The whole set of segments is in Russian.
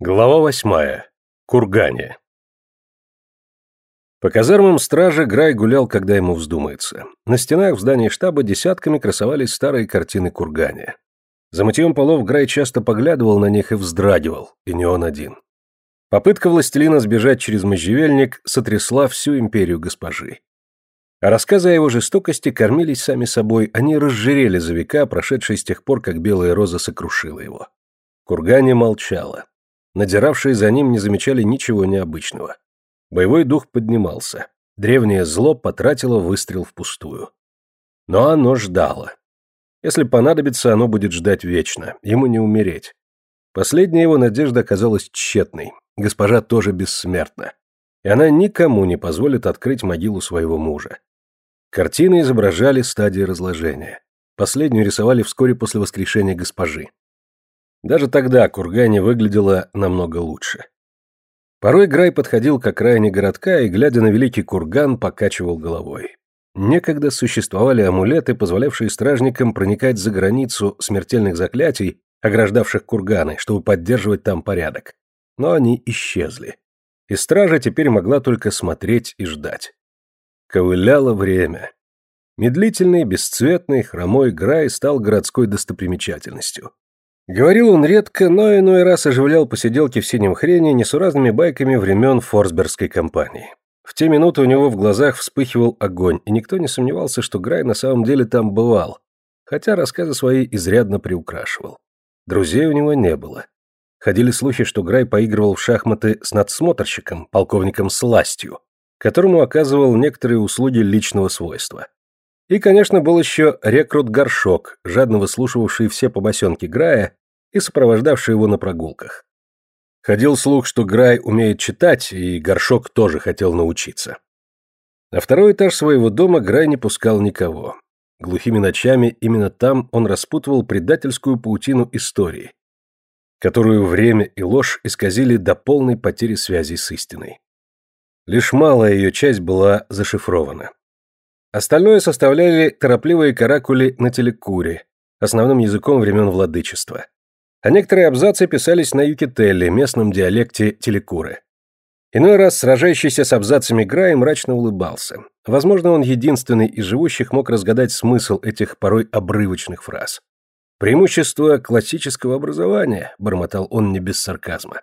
Глава восьмая. Кургане. По казармам стражи Грай гулял, когда ему вздумается. На стенах в здании штаба десятками красовались старые картины Кургане. За мытьем полов Грай часто поглядывал на них и вздрагивал, и не он один. Попытка властелина сбежать через можжевельник сотрясла всю империю госпожи. А рассказы о его жестокости кормились сами собой, они разжирели за века, прошедшие с тех пор, как белая роза сокрушила его. Кургане молчала. Надиравшие за ним не замечали ничего необычного. Боевой дух поднимался. Древнее зло потратило выстрел впустую. Но оно ждало. Если понадобится, оно будет ждать вечно, ему не умереть. Последняя его надежда оказалась тщетной. Госпожа тоже бессмертна. И она никому не позволит открыть могилу своего мужа. Картины изображали стадии разложения. Последнюю рисовали вскоре после воскрешения госпожи. Даже тогда Кургане выглядела намного лучше. Порой Грай подходил к окраине городка и, глядя на великий курган, покачивал головой. Некогда существовали амулеты, позволявшие стражникам проникать за границу смертельных заклятий, ограждавших курганы, чтобы поддерживать там порядок. Но они исчезли. И стража теперь могла только смотреть и ждать. Ковыляло время. Медлительный, бесцветный, хромой Грай стал городской достопримечательностью. Говорил он редко, но иной раз оживлял посиделки в синем хрене несуразными байками времен Форсбергской компании. В те минуты у него в глазах вспыхивал огонь, и никто не сомневался, что Грай на самом деле там бывал, хотя рассказы свои изрядно приукрашивал. Друзей у него не было. Ходили слухи, что Грай поигрывал в шахматы с надсмотрщиком, полковником Сластью, которому оказывал некоторые услуги личного свойства. И, конечно, был еще рекрут Горшок, жадно выслушивавший все побосенки Грая и сопровождавший его на прогулках. Ходил слух, что Грай умеет читать, и Горшок тоже хотел научиться. На второй этаж своего дома Грай не пускал никого. Глухими ночами именно там он распутывал предательскую паутину истории, которую время и ложь исказили до полной потери связи с истиной. Лишь малая ее часть была зашифрована. Остальное составляли торопливые каракули на телекуре, основным языком времен владычества. А некоторые абзацы писались на юкителле, местном диалекте телекуры. Иной раз сражающийся с абзацами Грай мрачно улыбался. Возможно, он единственный из живущих мог разгадать смысл этих порой обрывочных фраз. «Преимущество классического образования», — бормотал он не без сарказма.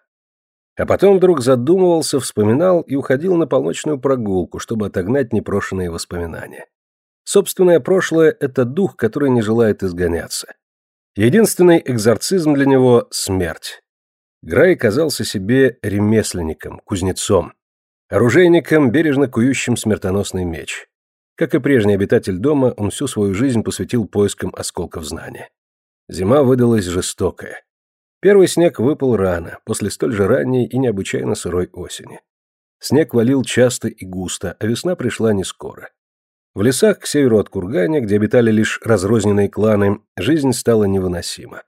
А потом вдруг задумывался, вспоминал и уходил на полночную прогулку, чтобы отогнать непрошенные воспоминания. Собственное прошлое – это дух, который не желает изгоняться. Единственный экзорцизм для него – смерть. Грай казался себе ремесленником, кузнецом, оружейником, бережно кующим смертоносный меч. Как и прежний обитатель дома, он всю свою жизнь посвятил поискам осколков знания. Зима выдалась жестокая. Первый снег выпал рано, после столь же ранней и необычайно сырой осени. Снег валил часто и густо, а весна пришла не скоро. В лесах к северу от Курганя, где обитали лишь разрозненные кланы, жизнь стала невыносима.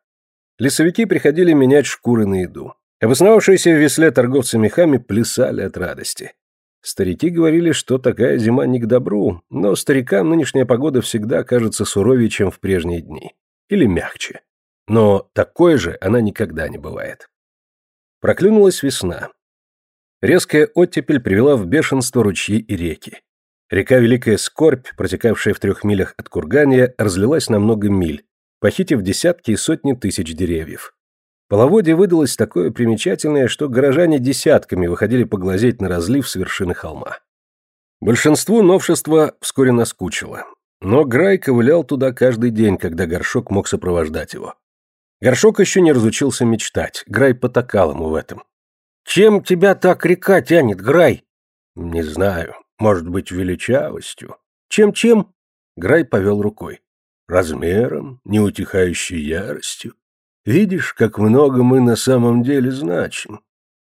Лесовики приходили менять шкуры на еду. Обосновавшиеся в весле торговцы мехами плясали от радости. Старики говорили, что такая зима не к добру, но старикам нынешняя погода всегда кажется суровее, чем в прежние дни. Или мягче. Но такой же она никогда не бывает. Проклюнулась весна. Резкая оттепель привела в бешенство ручьи и реки. Река Великая Скорбь, протекавшая в трех милях от Кургания, разлилась на много миль, похитив десятки и сотни тысяч деревьев. Половодье выдалось такое примечательное, что горожане десятками выходили поглазеть на разлив с вершины холма. Большинству новшества вскоре наскучило. Но Грай ковылял туда каждый день, когда горшок мог сопровождать его. Горшок еще не разучился мечтать, Грай потакал ему в этом. «Чем тебя так река тянет, Грай?» «Не знаю. Может быть, величавостью». «Чем-чем?» Грай повел рукой. «Размером, неутихающей яростью. Видишь, как много мы на самом деле значим».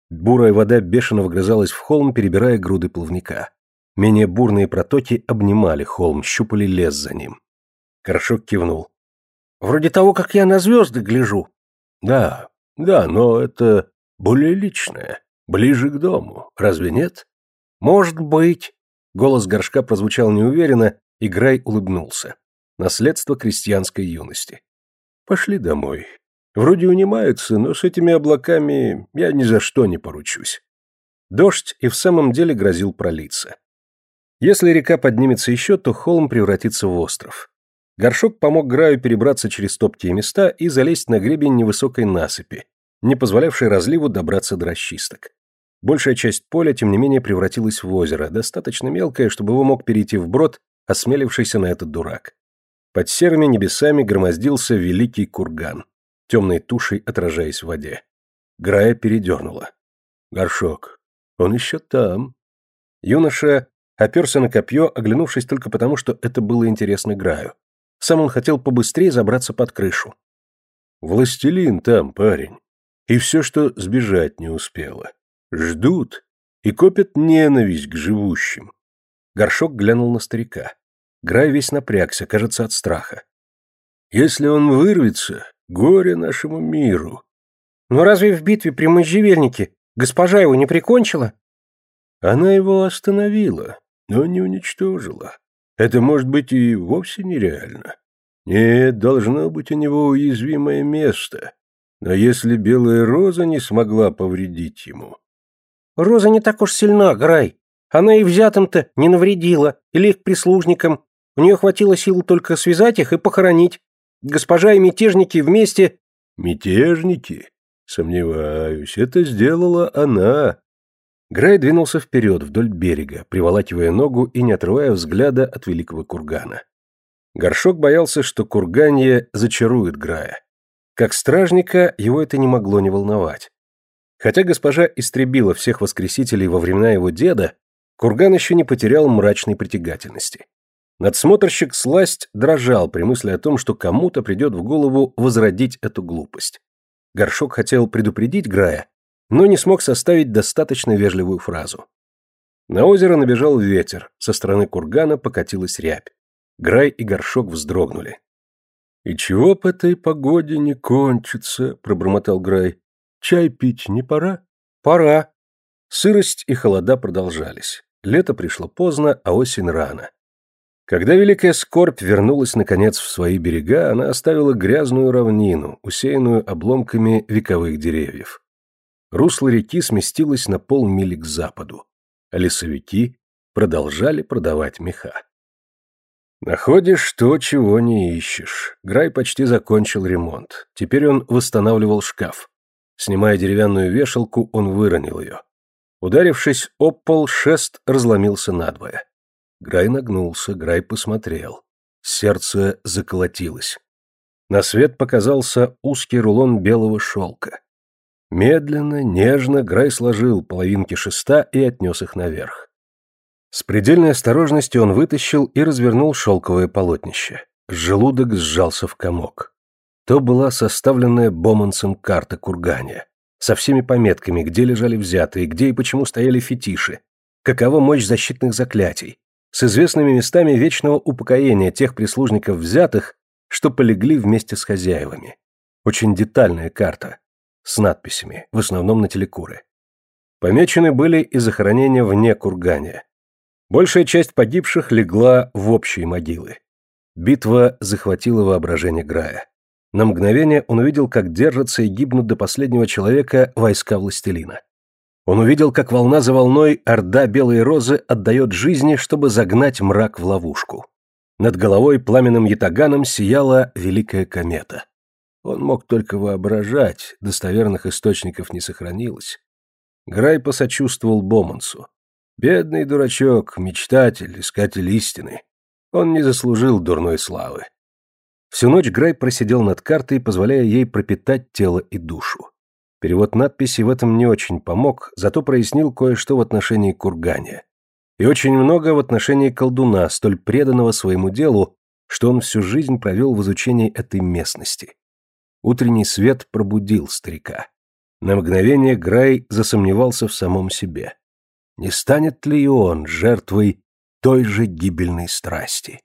Бурая вода бешено вгрызалась в холм, перебирая груды плавника. Менее бурные протоки обнимали холм, щупали лес за ним. Горшок кивнул. Вроде того, как я на звезды гляжу. Да, да, но это более личное, ближе к дому, разве нет? Может быть. Голос горшка прозвучал неуверенно, и Грай улыбнулся. Наследство крестьянской юности. Пошли домой. Вроде унимаются, но с этими облаками я ни за что не поручусь. Дождь и в самом деле грозил пролиться. Если река поднимется еще, то холм превратится в остров. Горшок помог Граю перебраться через топкие места и залезть на гребень невысокой насыпи, не позволявшей разливу добраться до расчисток. Большая часть поля, тем не менее, превратилась в озеро, достаточно мелкое, чтобы его мог перейти вброд, осмелившийся на этот дурак. Под серыми небесами громоздился великий курган, темной тушей отражаясь в воде. Грая передернула. «Горшок, он еще там». Юноша оперся на копье, оглянувшись только потому, что это было интересно Граю. Сам он хотел побыстрее забраться под крышу. «Властелин там, парень. И все, что сбежать не успело. Ждут и копят ненависть к живущим». Горшок глянул на старика. Грай весь напрягся, кажется, от страха. «Если он вырвется, горе нашему миру». «Но разве в битве при можжевельнике госпожа его не прикончила?» Она его остановила, но не уничтожила. Это может быть и вовсе нереально. Нет, должно быть у него уязвимое место. Но если белая роза не смогла повредить ему... Роза не так уж сильна, Грай. Она и взятым-то не навредила, или их прислужникам. У нее хватило сил только связать их и похоронить. Госпожа и мятежники вместе... Мятежники? Сомневаюсь, это сделала она. Грай двинулся вперед вдоль берега, приволакивая ногу и не отрывая взгляда от великого кургана. Горшок боялся, что курганье зачарует Грая. Как стражника его это не могло не волновать. Хотя госпожа истребила всех воскресителей во времена его деда, курган еще не потерял мрачной притягательности. Надсмотрщик сласть дрожал при мысли о том, что кому-то придет в голову возродить эту глупость. Горшок хотел предупредить Грая, но не смог составить достаточно вежливую фразу. На озеро набежал ветер, со стороны кургана покатилась рябь. Грай и горшок вздрогнули. «И чего по этой погоде не кончится?» – пробормотал Грай. «Чай пить не пора?» «Пора». Сырость и холода продолжались. Лето пришло поздно, а осень рано. Когда Великая Скорбь вернулась, наконец, в свои берега, она оставила грязную равнину, усеянную обломками вековых деревьев русло реки сместилось на полмили к западу, а лесовики продолжали продавать меха. Находишь то, чего не ищешь. Грай почти закончил ремонт. Теперь он восстанавливал шкаф. Снимая деревянную вешалку, он выронил ее. Ударившись об пол, шест разломился надвое. Грай нагнулся, Грай посмотрел. Сердце заколотилось. На свет показался узкий рулон белого шелка. Медленно, нежно Грай сложил половинки шеста и отнес их наверх. С предельной осторожностью он вытащил и развернул шелковое полотнище. Желудок сжался в комок. То была составленная Боманцем карта кургания, со всеми пометками, где лежали взятые, где и почему стояли фетиши, какова мощь защитных заклятий, с известными местами вечного упокоения тех прислужников взятых, что полегли вместе с хозяевами. Очень детальная карта, с надписями, в основном на телекуры. Помечены были и захоронения вне кургания. Большая часть погибших легла в общие могилы. Битва захватила воображение Грая. На мгновение он увидел, как держатся и гибнут до последнего человека войска властелина. Он увидел, как волна за волной орда Белой Розы отдает жизни, чтобы загнать мрак в ловушку. Над головой пламенным ятаганом сияла великая комета. Он мог только воображать, достоверных источников не сохранилось. Грай посочувствовал Бомансу. Бедный дурачок, мечтатель, искатель истины. Он не заслужил дурной славы. Всю ночь Грай просидел над картой, позволяя ей пропитать тело и душу. Перевод надписи в этом не очень помог, зато прояснил кое-что в отношении Кургания. И очень много в отношении колдуна, столь преданного своему делу, что он всю жизнь провел в изучении этой местности. Утренний свет пробудил старика. На мгновение Грай засомневался в самом себе. Не станет ли он жертвой той же гибельной страсти?